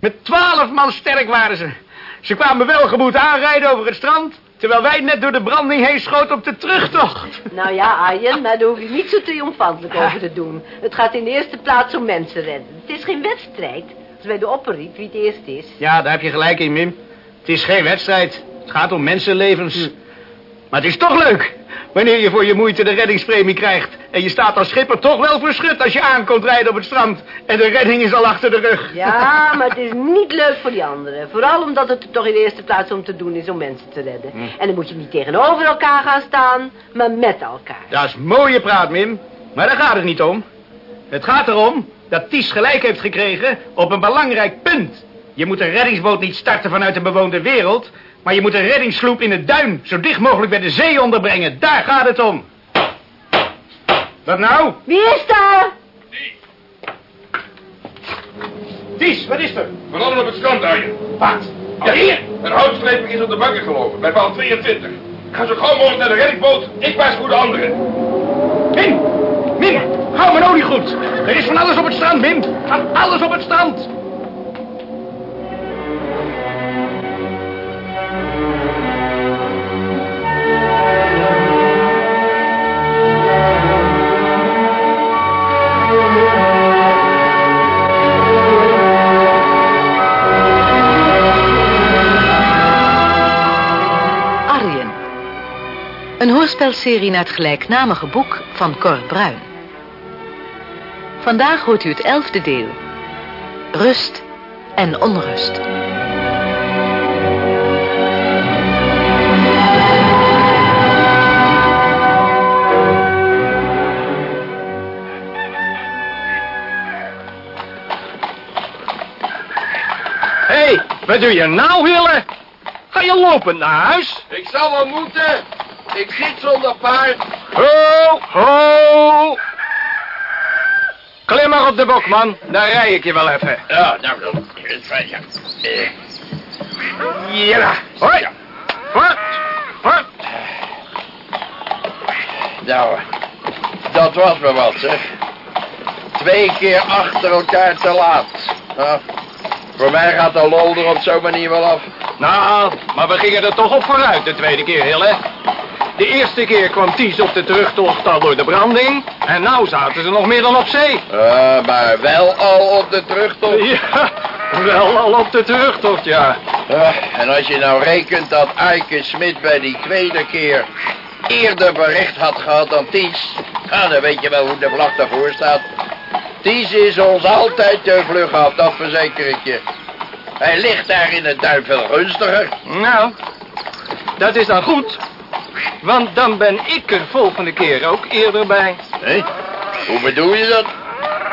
Met twaalf man sterk waren ze. Ze kwamen welgemoed aanrijden over het strand... terwijl wij net door de branding heen schoten op de terugtocht. Nou ja, Arjen, maar daar hoef je niet zo triomfantelijk over te doen. Het gaat in de eerste plaats om mensen redden. Het is geen wedstrijd. Als wij de opperriet wie het eerst is. Ja, daar heb je gelijk in, Mim. Het is geen wedstrijd. Het gaat om mensenlevens. Maar het is toch leuk. Wanneer je voor je moeite de reddingspremie krijgt. En je staat als schipper toch wel verschut als je aankomt rijden op het strand. En de redding is al achter de rug. Ja, maar het is niet leuk voor die anderen. Vooral omdat het er toch in de eerste plaats om te doen is om mensen te redden. En dan moet je niet tegenover elkaar gaan staan, maar met elkaar. Dat is mooie praat, Mim. Maar daar gaat het niet om. Het gaat erom dat Ties gelijk heeft gekregen op een belangrijk punt. Je moet een reddingsboot niet starten vanuit de bewoonde wereld... maar je moet een reddingssloep in het duin zo dicht mogelijk bij de zee onderbrengen. Daar gaat het om. Wat nou? Wie is daar? Ties, wat is er? Van allen op het strand, Arjen. Wat? Ja, hier. Een houtstreeping is op de banken gelopen, bij paal 22. Ga zo gauw mogelijk naar de reddingsboot. Ik waarschuw de anderen. Mim, Mim, hou mijn olie goed. Er is van alles op het strand, Mim. Van alles op het strand. Een hoorspelserie naar het gelijknamige boek van Cor Bruin. Vandaag hoort u het elfde deel. Rust en onrust. Hé, hey, wat doe je nou, Hille? Ga je lopen naar huis? Ik zal wel moeten. Ik zit zonder paard. Ho, ho. Klim maar op de bok, man. Dan rij ik je wel even. Ja, nou dan. Ja. Eh, Ja. Hoi. Hoi. Hoi. Nou, dat was me wat, zeg. Twee keer achter elkaar te laat. Nou, voor mij gaat de lol er op zo'n manier wel af. Nou, maar we gingen er toch op vooruit de tweede keer, Hille. De eerste keer kwam Ties op de terugtocht al door de branding. En nou zaten ze nog meer dan op zee. Eh, maar wel al op de terugtocht. Ja, wel al op de terugtocht, ja. Eh, en als je nou rekent dat Eike Smit bij die tweede keer eerder bericht had gehad dan Ties... Ja, dan weet je wel hoe de vlag daarvoor staat. Ties is ons altijd te vlug af, dat verzeker ik je. Hij ligt daar in het duin veel gunstiger. Nou, dat is dan goed. Want dan ben ik er volgende keer ook eerder bij. Hé? Hoe bedoel je dat?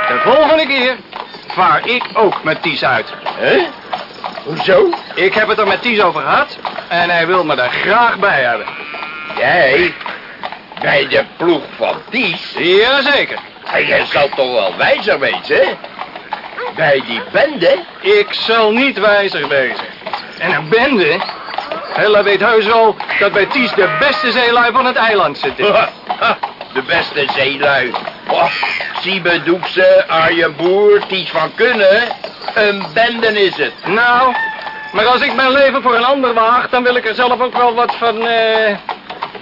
De volgende keer vaar ik ook met Ties uit. Hé? Hoezo? Ik heb het er met Ties over gehad en hij wil me daar graag bij hebben. Jij? Bij de ploeg van Ties? Jazeker. En jij zal toch wel wijzer wezen, hè? Bij die bende? Ik zal niet wijzer wezen. En een bende? Hella weet heus wel dat bij Ties de beste zeelui van het eiland zitten. De beste zeelui. Oh, Siebe Doekse, Arjen Boer, Ties van Kunnen. Een bende is het. Nou, maar als ik mijn leven voor een ander waag, dan wil ik er zelf ook wel wat van, eh,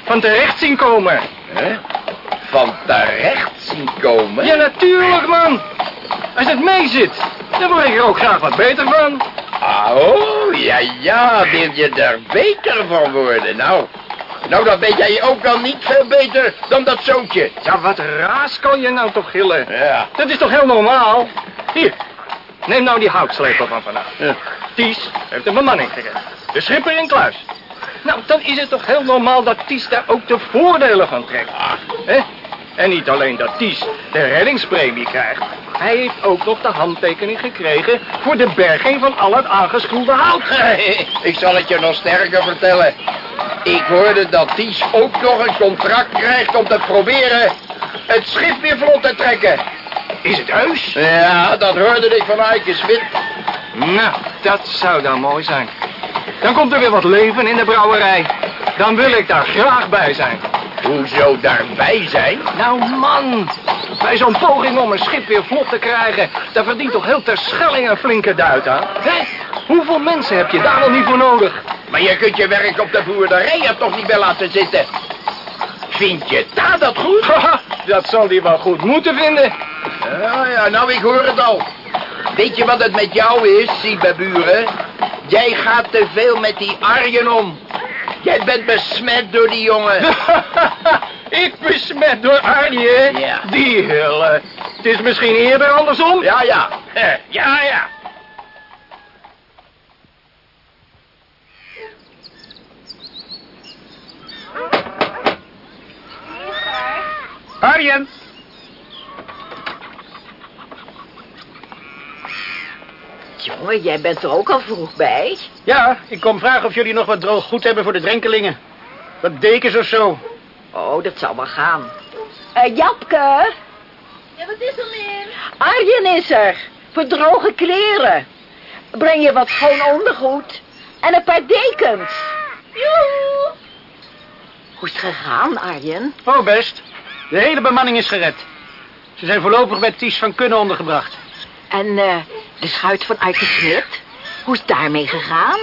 van terecht zien komen. Hè? Van terecht zien komen? Ja, natuurlijk, man. Als het mee zit, dan word ik er ook graag wat beter van. Ah, oh, ja, ja, wil je er beter van worden? Nou, nou, dan weet jij ook al niet veel beter dan dat zoontje. Ja, wat raas kan je nou toch gillen? Ja. Dat is toch heel normaal? Hier, neem nou die houtsleper van vanaf. Ja. Ties heeft een bemanning gered. De schipper in kluis. Nou, dan is het toch heel normaal dat Ties daar ook de voordelen van trekt. Hè? En niet alleen dat Ties de reddingspremie krijgt. Hij heeft ook nog de handtekening gekregen voor de berging van al het aangespoelde hout. Ik zal het je nog sterker vertellen. Ik hoorde dat Ties ook nog een contract krijgt om te proberen het schip weer vlot te trekken. Is het heus? Ja, dat hoorde ik van Eike Smit. Nou, dat zou dan mooi zijn. Dan komt er weer wat leven in de brouwerij. Dan wil ik daar graag bij zijn. Hoezo daarbij zijn? Nou man, bij zo'n poging om een schip weer vlot te krijgen... daar verdient toch heel Terschelling een flinke duit aan? Hè? Hoeveel mensen heb je daar wel niet voor nodig? Maar je kunt je werk op de boerderij er toch niet bij laten zitten? Vind je daar dat goed? Haha, dat zal hij wel goed moeten vinden. Ja, ja, nou, ik hoor het al. Weet je wat het met jou is, Siebeburen? Jij gaat te veel met die Arjen om. Jij bent besmet door die jongen. Ik besmet door. Ja. Die hille. Het is misschien eerder andersom. Ja, ja. Ja, ja. Arjen! Jij bent er ook al vroeg bij. Ja, ik kom vragen of jullie nog wat droog goed hebben voor de drenkelingen. Wat dekens of zo. Oh, dat zal wel gaan. Eh, Japke, Ja, wat is er, meneer? Arjen is er. Voor droge kleren. Breng je wat schoon ondergoed. En een paar dekens. Joe! Hoe is het gegaan, Arjen? Oh, best. De hele bemanning is gered. Ze zijn voorlopig bij Ties van Kunnen ondergebracht. En eh, de schuit van Smit? Hoe is het daarmee gegaan?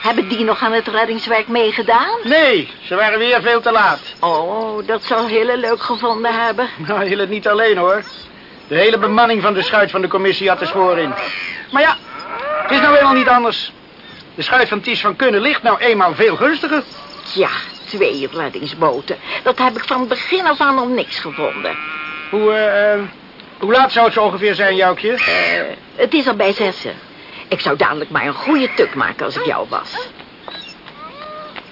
Hebben die nog aan het reddingswerk meegedaan? Nee, ze waren weer veel te laat. Oh, dat zal Hille leuk gevonden hebben. Nou, het niet alleen hoor. De hele bemanning van de schuit van de commissie had er spoor in. Maar ja, het is nou helemaal niet anders. De schuit van Ties van Kunnen ligt nou eenmaal veel gunstiger. Tja, twee reddingsboten. Dat heb ik van begin af aan nog niks gevonden. Hoe, eh, eh, hoe laat zou het zo ongeveer zijn, Joukje? Eh, het is al bij zessen. Ik zou dadelijk maar een goede tuk maken als ik jou was.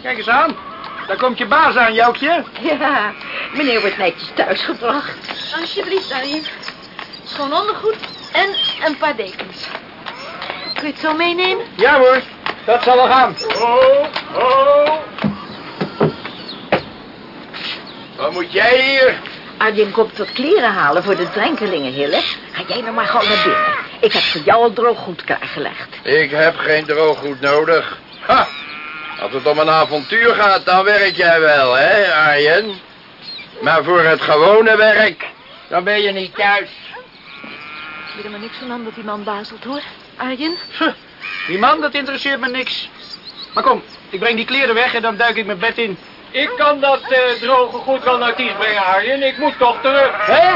Kijk eens aan. Daar komt je baas aan, Joukje. Ja, meneer wordt netjes thuisgebracht. Alsjeblieft, Arjen. Schoon ondergoed en een paar dekens. Kun je het zo meenemen? Ja hoor, dat zal wel gaan. Oh, oh. Wat moet jij hier? Arjen komt wat kleren halen voor de drenkelingen, Hille. Ga jij nou maar gewoon naar binnen. Ik heb voor jou al droog goed klaargelegd. Ik heb geen drooggoed nodig. Ha! Als het om een avontuur gaat, dan werk jij wel, hè, Arjen? Maar voor het gewone werk, dan ben je niet thuis. Ik weet er maar niks van aan dat die man bazelt, hoor. Arjen? Huh, Die man, dat interesseert me niks. Maar kom, ik breng die kleren weg en dan duik ik mijn bed in. Ik kan dat eh, droge goed wel naar Ties brengen, Arjen. Ik moet toch terug. Hè?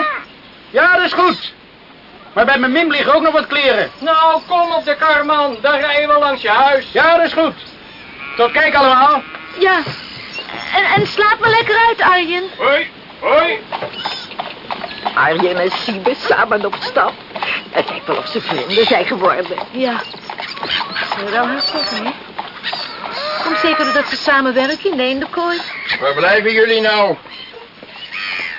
Ja, dat is goed. Maar bij mijn mim liggen ook nog wat kleren. Nou, kom op de kar, man. Dan rijden we langs je huis. Ja, dat is goed. Tot kijk allemaal. Ja. En, en slaap maar lekker uit, Arjen. Hoi, hoi. Arjen en Siebe samen op stap. Het lijkt wel of ze vrienden zijn geworden. Ja. Je wel haast zeggen, hè? Kom zeker dat ze samenwerken in de eendenkooi. Waar blijven jullie nou?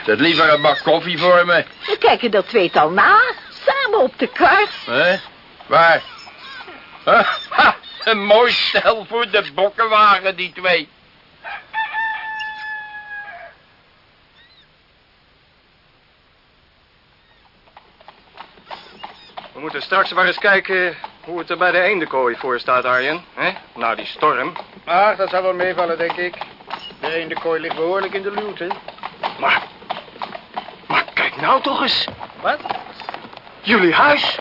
Zet liever een bak koffie voor me. We kijken dat tweetal na. Samen op de kar. Hè? Waar? Ha, ha, een mooi stel voor de bokkenwagen, die twee. We moeten straks maar eens kijken hoe het er bij de eendenkooi voor staat, Arjen. hè? Nou, die storm. Ah, dat zal wel meevallen, denk ik. De ene kooi ligt behoorlijk in de luwte. Maar, maar kijk nou toch eens. Wat? Jullie huis.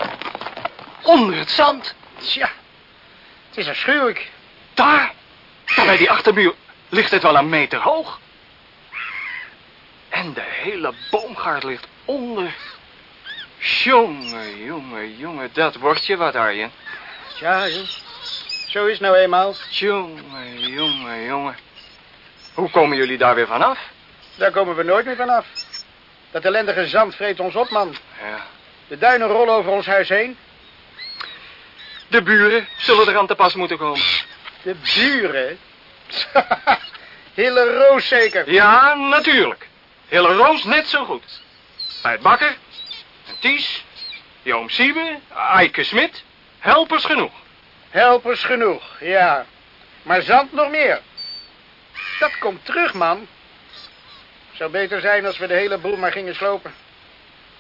Onder het zand. Tja, het is afschuwelijk. Daar, daar bij die achtermuur, ligt het wel een meter hoog. En de hele boomgaard ligt onder. Jongen, jongen, jongen, dat wordt je wat, Arjen. Tja, joh. zo is het nou eenmaal. Jongen, jongen, jongen. Hoe komen jullie daar weer vanaf? Daar komen we nooit meer vanaf. Dat ellendige zand vreet ons op, man. Ja. De duinen rollen over ons huis heen. De buren zullen er aan te pas moeten komen. De buren. Hele roos zeker. Ja, natuurlijk. Hele Roos net zo goed. Bij Bakker, Ties, Joom Siebe, Eike Smit, helpers genoeg. Helpers genoeg, ja. Maar zand nog meer. Dat komt terug, man. Zou beter zijn als we de hele boel maar gingen slopen.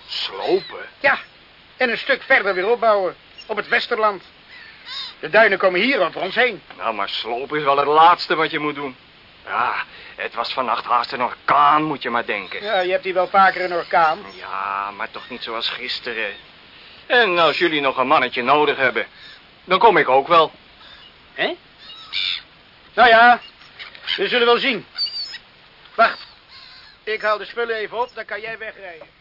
Slopen? Ja, en een stuk verder weer opbouwen. Op het Westerland. De duinen komen hier over ons heen. Nou, maar slopen is wel het laatste wat je moet doen. Ja, het was vannacht haast een orkaan, moet je maar denken. Ja, je hebt hier wel vaker een orkaan. Ja, maar toch niet zoals gisteren. En als jullie nog een mannetje nodig hebben, dan kom ik ook wel. Hè? Nou ja, we zullen wel zien. Wacht. Ik haal de spullen even op, dan kan jij wegrijden.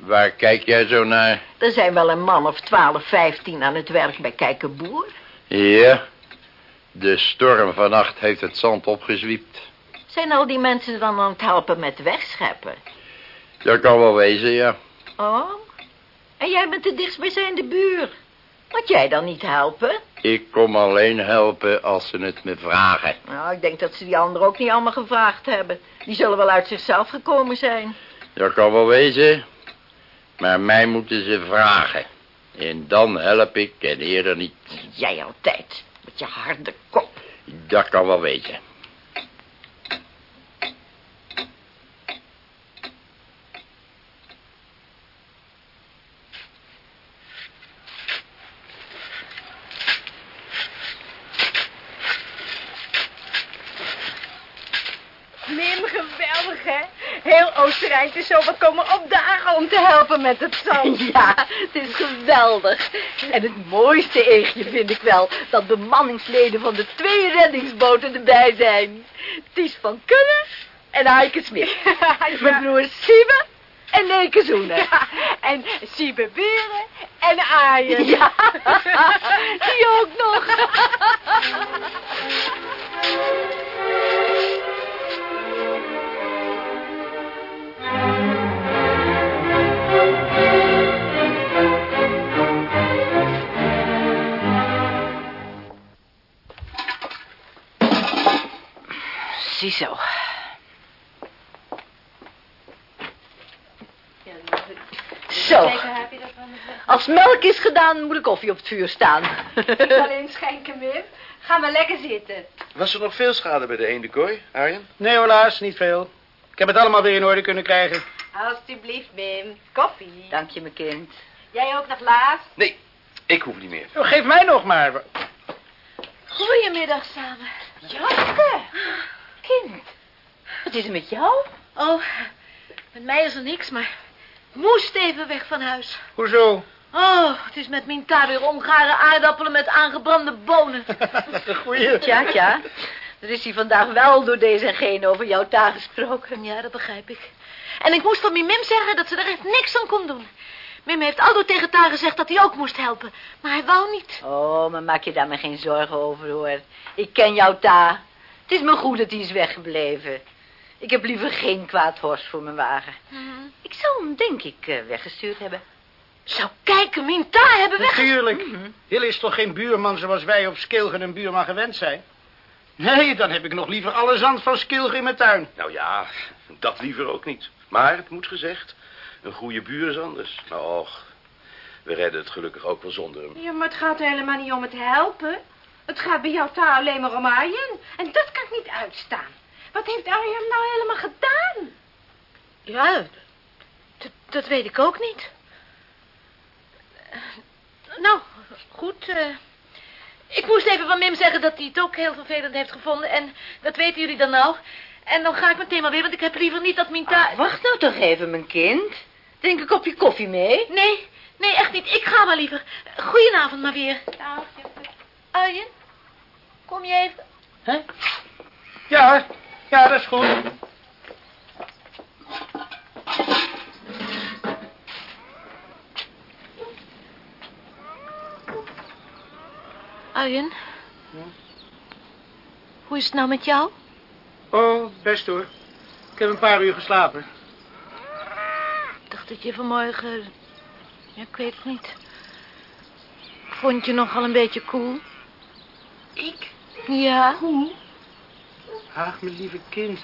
Waar kijk jij zo naar? Er zijn wel een man of twaalf, vijftien aan het werk bij Kijkenboer. Ja, de storm vannacht heeft het zand opgezwiept. Zijn al die mensen dan aan het helpen met wegscheppen? Dat kan wel wezen, ja. Oh, en jij bent de dichtstbijzijnde buur. Moet jij dan niet helpen? Ik kom alleen helpen als ze het me vragen. Nou, ik denk dat ze die anderen ook niet allemaal gevraagd hebben. Die zullen wel uit zichzelf gekomen zijn. Dat kan wel wezen. Maar mij moeten ze vragen. En dan help ik en eerder niet. Jij altijd, met je harde kop. Dat kan wel wezen. Mim, geweldig, hè? Heel Oostenrijk is zo wat komen opdagen om te helpen met het zand. Ja, het is geweldig. En het mooiste eegje vind ik wel dat bemanningsleden van de twee reddingsboten erbij zijn. Ties van Kunnen en Heike Smit. Mijn broer Siebe en Neke Zoenen. Ja, en Siebe Beren en Aaien. Ja, die ook nog. Ziezo. Zo. Als melk is gedaan, moet de koffie op het vuur staan. Alleen schenken, Mim. Ga maar lekker zitten. Was er nog veel schade bij de eendenkooi, Arjen? Nee, helaas, niet veel. Ik heb het allemaal weer in orde kunnen krijgen. Alsjeblieft, Mim. Koffie. Dank je, mijn kind. Jij ook nog laat? Nee, ik hoef niet meer. Oh, geef mij nog maar. Goedemiddag samen. Jaske, kind. Wat is er met jou? Oh, met mij is er niks, maar ik moest even weg van huis. Hoezo? Oh, het is met mijn taar weer omgaren aardappelen met aangebrande bonen. Goeie. Tja, tja. Er is hier vandaag wel door deze en geen over jouw taal gesproken. Ja, dat begrijp ik. En ik moest van mijn Mim zeggen dat ze er echt niks aan kon doen. Mim heeft Aldo tegen Taar gezegd dat hij ook moest helpen. Maar hij wou niet. Oh, maar maak je daar maar geen zorgen over, hoor. Ik ken jouw ta. Het is me goed dat hij is weggebleven. Ik heb liever geen kwaad horst voor mijn wagen. Ik zou hem, denk ik, eh, weggestuurd hebben. Zou kijken, mijn Taar hebben weg... Natuurlijk. Hill is toch geen buurman zoals wij op Skilgen een buurman gewend zijn? Nee, dan heb ik nog liever alle zand van Skilgen in mijn tuin. Nou ja, dat liever ook niet. Maar het moet gezegd, een goede buur is anders. Maar och, we redden het gelukkig ook wel zonder hem. Ja, maar het gaat helemaal niet om het helpen. Het gaat bij jouw taal alleen maar om Arjen. En dat kan ik niet uitstaan. Wat heeft Arjen nou helemaal gedaan? Ja, dat, weet ik ook niet. Nou, goed. eh, ik moest even van Mim zeggen dat hij het ook heel vervelend heeft gevonden. En dat weten jullie dan nou. En dan ga ik meteen maar weer, want ik heb liever niet dat mijn taal... Wacht nou toch even, mijn kind. Drink een kopje koffie mee. Nee, nee, echt niet. Ik ga maar liever. Goedenavond maar weer. Arjen, kom je even? Hè? Ja, ja, dat is goed. Arjen? Hoe is het nou met jou? Oh, best hoor. Ik heb een paar uur geslapen. Ik dacht dat je vanmorgen... Ja, ik weet het niet. Vond je nogal een beetje koel? Ik? Ja. Ach, mijn lieve kind.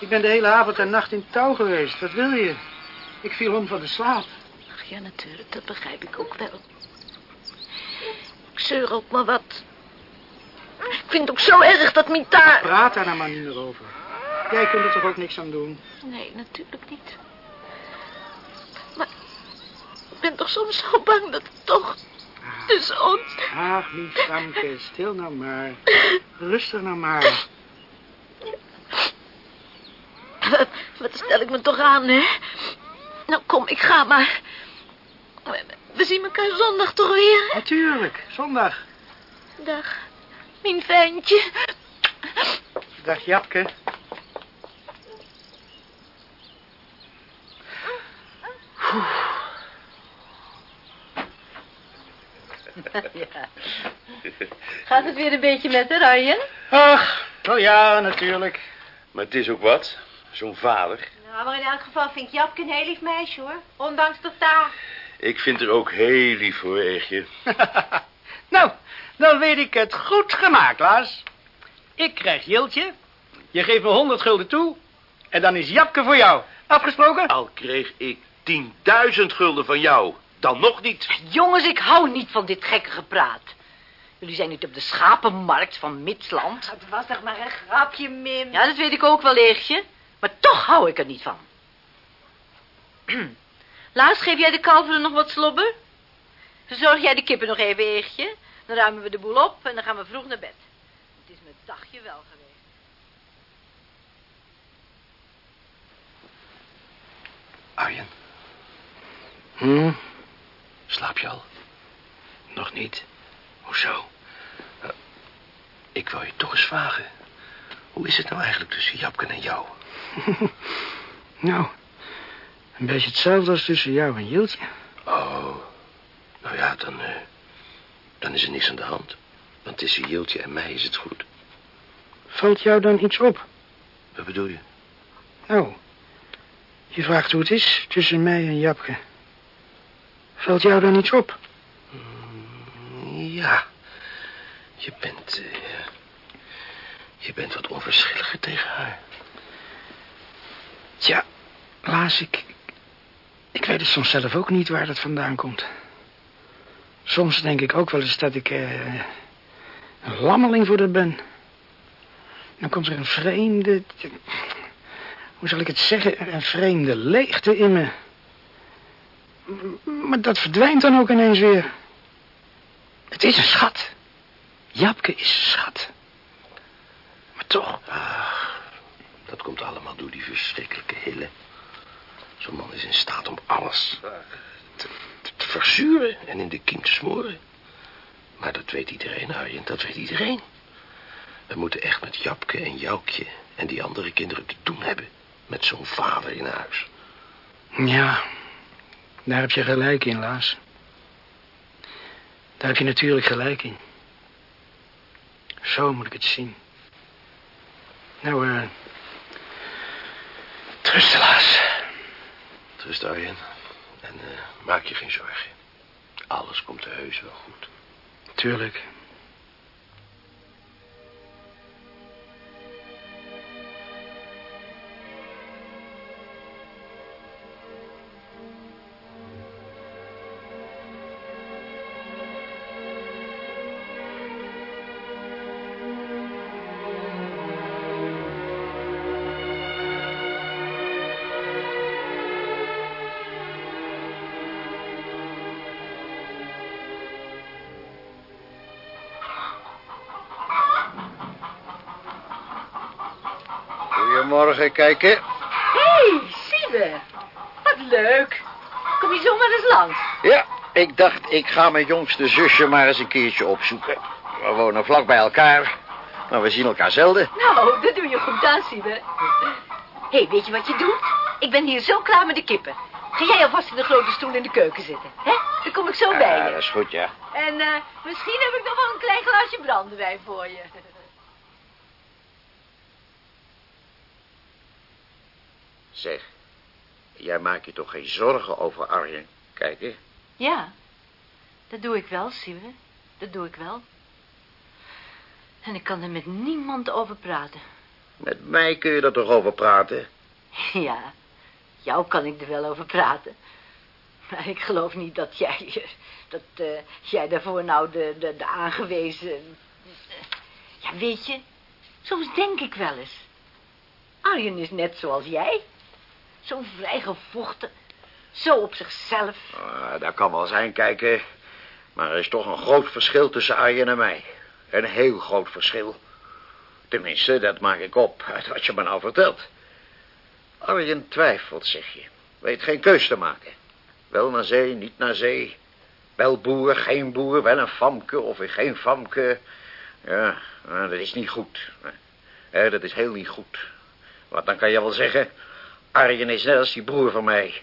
Ik ben de hele avond en nacht in touw geweest. Wat wil je? Ik viel om van de slaap. Ach ja, natuurlijk, dat begrijp ik ook wel. Ik zeur ook maar wat. Ik vind het ook zo erg dat mijn taar... Praat daar nou maar niet meer over. Jij kunt er toch ook niks aan doen? Nee, natuurlijk niet. Maar ik ben toch soms zo bang dat het toch... Ah, tussen ons. Ach, lief Samke, stil nou maar. Rustig nou maar. Wat stel ik me toch aan, hè? Nou, kom, ik ga maar. We zien elkaar zondag toch weer? Natuurlijk, zondag. Dag, mijn ventje. Dag Japke. ja. Gaat het weer een beetje met haar, Arjen? Ach, wel ja, natuurlijk. Maar het is ook wat. Zo'n vader. Nou, maar in elk geval vind ik Japke een heel lief meisje, hoor. Ondanks de taak. Ik vind er ook heel lief voor, Eegje. nou, dan weet ik het goed gemaakt, Laas. Ik krijg Jiltje. Je geeft me honderd gulden toe. En dan is Japke voor jou. Afgesproken? Al kreeg ik 10.000 gulden van jou. Dan nog niet. Jongens, ik hou niet van dit gekke gepraat. Jullie zijn niet op de schapenmarkt van Midsland. Het was toch maar een grapje, Mim. Ja, dat weet ik ook wel, Eegje. Maar toch hou ik er niet van. Laatst geef jij de kalveren nog wat slobber? Verzorg jij de kippen nog even, Eegje? Dan ruimen we de boel op en dan gaan we vroeg naar bed. Het is mijn dagje wel geweest. Arjen, Hm, slaap je al? nog niet. Hoezo? Eh, ik wou je toch eens vragen. Hoe is het nou eigenlijk tussen Japke en jou? Nou, een beetje hetzelfde als tussen jou en Jiltje. Oh, nou ja, dan, eh, dan is er niks aan de hand. Want tussen Jiltje en mij is het goed. Valt jou dan iets op? Wat bedoel je? Nou, je vraagt hoe het is tussen mij en Japke. Valt jou dan iets op? Ja, je bent, eh, je bent wat onverschilliger tegen haar. Tja, Laas, ik... Ik weet het soms zelf ook niet waar dat vandaan komt. Soms denk ik ook wel eens dat ik eh, een lammeling voor dat ben. Dan komt er een vreemde... Hoe zal ik het zeggen? Een vreemde leegte in me. Maar dat verdwijnt dan ook ineens weer. Het is een schat. Japke is een schat. Maar toch... Ach, dat komt allemaal door die verschrikkelijke hille. Zo'n man is in staat om alles te, verzuren en in de kiem te smoren. Maar dat weet iedereen, Arjen, dat weet iedereen. We moeten echt met Japke en Joukje en die andere kinderen te doen hebben. Met zo'n vader in huis. Ja, daar heb je gelijk in, Laas. Daar heb je natuurlijk gelijk in. Zo moet ik het zien. Nou, eh... Laas. Trust, Arjen. En eh, maak je geen zorgen. Alles komt heus wel goed. Tuurlijk. Goedemorgen, kijken. Hé, hey, Siebe. Wat leuk. Kom je zomaar eens langs? Ja, ik dacht, ik ga mijn jongste zusje maar eens een keertje opzoeken. We wonen vlak bij elkaar, maar we zien elkaar zelden. Nou, dat doe je goed aan, Siebe. Hé, hey, weet je wat je doet? Ik ben hier zo klaar met de kippen. Ga jij alvast in de grote stoel in de keuken zitten, hè? Dan kom ik zo bij Ja, je. dat is goed, ja. En eh, misschien heb ik nog wel een klein glaasje brandewijn voor je. Zeg, jij maakt je toch geen zorgen over Arjen? Kijk, hè. Ja, dat doe ik wel, Siebe. Dat doe ik wel. En ik kan er met niemand over praten. Met mij kun je er toch over praten? Ja, jou kan ik er wel over praten. Maar ik geloof niet dat jij, dat eh, jij daarvoor nou de, de, de aangewezen... Ja, weet je, soms denk ik wel eens. Arjen is net zoals jij. Zo vrijgevochten, zo op zichzelf. Ah, dat kan wel zijn, kijken. Maar er is toch een groot verschil tussen Arjen en mij. Een heel groot verschil. Tenminste, dat maak ik op uit wat je me nou vertelt. Arjen twijfelt, zeg je. Weet geen keus te maken. Wel naar zee, niet naar zee. Wel boer, geen boer, wel een famke of geen famke. Ja, nou, dat is niet goed. Ja, dat is heel niet goed. Want dan kan je wel zeggen... Arjen is net als die broer van mij.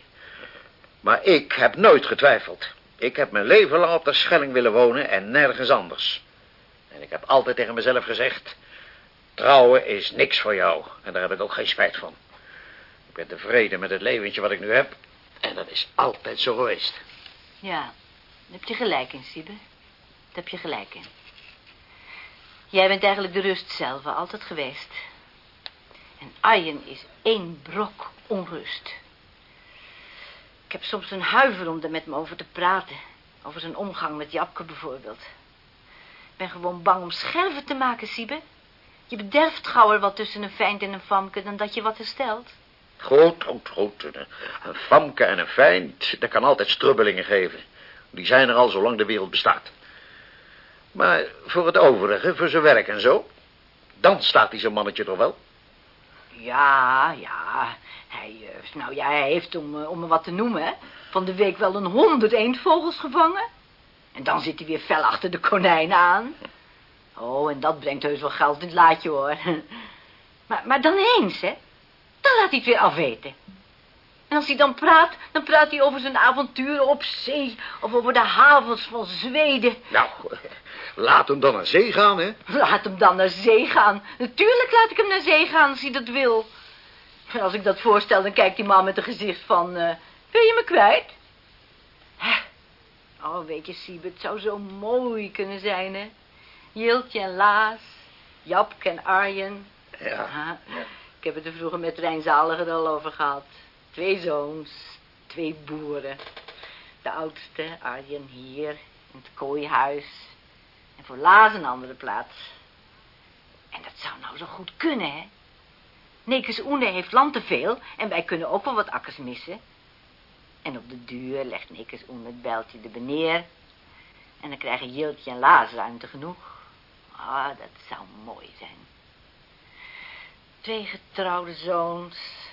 Maar ik heb nooit getwijfeld. Ik heb mijn leven lang op de Schelling willen wonen en nergens anders. En ik heb altijd tegen mezelf gezegd... Trouwen is niks voor jou. En daar heb ik ook geen spijt van. Ik ben tevreden met het leventje wat ik nu heb. En dat is altijd zo geweest. Ja, daar heb je gelijk in, Siebe. Daar heb je gelijk in. Jij bent eigenlijk de rust zelf, altijd geweest. En Arjen is één brok onrust. Ik heb soms een huiver om er met me over te praten. Over zijn omgang met Japke bijvoorbeeld. Ik ben gewoon bang om scherven te maken, Siebe. Je bederft gauwer wat tussen een feind en een famke dan dat je wat herstelt. Goed, goed, goed. Een famke en een feind, dat kan altijd strubbelingen geven. Die zijn er al zolang de wereld bestaat. Maar voor het overige, voor zijn werk en zo... dan staat hij zo'n mannetje toch wel? Ja, ja. Hij, uh, nou ja, hij heeft, om, uh, om me wat te noemen, van de week wel een honderd eendvogels gevangen. En dan zit hij weer fel achter de konijnen aan. Oh, en dat brengt heus wel geld in het laadje, hoor. Maar, maar dan eens, hè. Dan laat hij het weer afweten. En als hij dan praat, dan praat hij over zijn avonturen op zee... of over de havens van Zweden. Nou, laat hem dan naar zee gaan, hè? Laat hem dan naar zee gaan. Natuurlijk laat ik hem naar zee gaan als hij dat wil. En als ik dat voorstel, dan kijkt die man met een gezicht van... Uh, wil je me kwijt? Hè? Oh, weet je, Siebe, het zou zo mooi kunnen zijn, hè? Jiltje en Laas, Japke en Arjen. Ja. ja. Ik heb het er vroeger met Rijn Zaliger al over gehad. Twee zoons, twee boeren. De oudste, Arjen, hier, in het kooihuis. En voor Laas een andere plaats. En dat zou nou zo goed kunnen, hè? Nekes Oene heeft land te veel en wij kunnen ook wel wat akkers missen. En op de duur legt Nekes Oene het bijltje er beneer. En dan krijgen Jiltje en Laas ruimte genoeg. Ah, dat zou mooi zijn. Twee getrouwde zoons.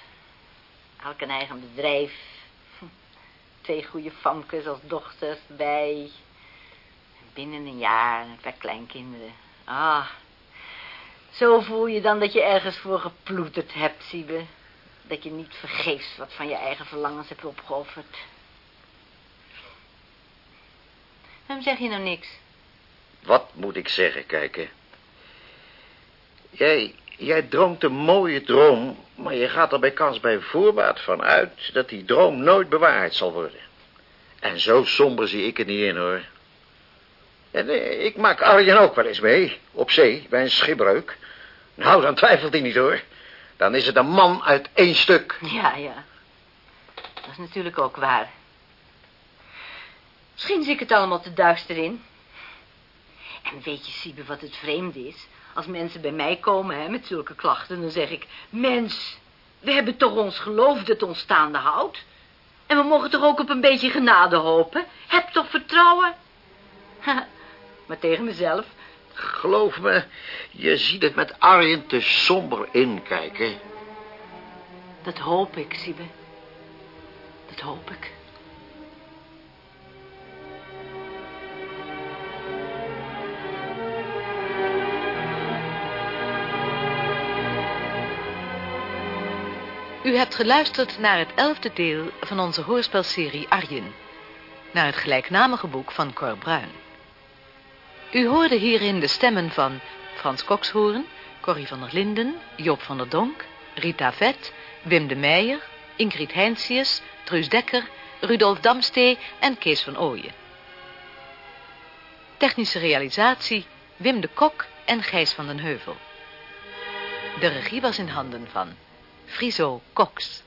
Elk een eigen bedrijf. Twee goede famkes als dochters bij. En binnen een jaar een paar kleinkinderen. Ah, zo voel je dan dat je ergens voor geploeterd hebt, Siebe. Dat je niet vergeefs wat van je eigen verlangens hebt opgeofferd. Waarom zeg je nou niks? Wat moet ik zeggen, kijken? Jij, jij droomt een mooie droom, maar je gaat er bij kans bij voorbaat van uit dat die droom nooit bewaard zal worden. En zo somber zie ik het niet in, hoor. En eh, ik maak Arjen ook wel eens mee, op zee, bij een schipbreuk. Nou, dan twijfelt hij niet, hoor. Dan is het een man uit één stuk. Ja, ja. Dat is natuurlijk ook waar. Misschien zie ik het allemaal te duister in. En weet je, Siebe, wat het vreemde is? Als mensen bij mij komen hè, met zulke klachten, dan zeg ik... Mens, we hebben toch ons geloof dat ons staande houdt? En we mogen toch ook op een beetje genade hopen? Heb toch vertrouwen? maar tegen mezelf... Geloof me, je ziet het met Arjen te somber inkijken. Dat hoop ik, Siebe. Dat hoop ik. U hebt geluisterd naar het elfde deel van onze hoorspelserie Arjen. Naar het gelijknamige boek van Cor Bruin. U hoorde hierin de stemmen van Frans Kokshoorn, Corrie van der Linden, Job van der Donk, Rita Vet, Wim de Meijer, Ingrid Heinsius, Truus Dekker, Rudolf Damstee en Kees van Ooyen. Technische realisatie Wim de Kok en Gijs van den Heuvel. De regie was in handen van Friso Cox.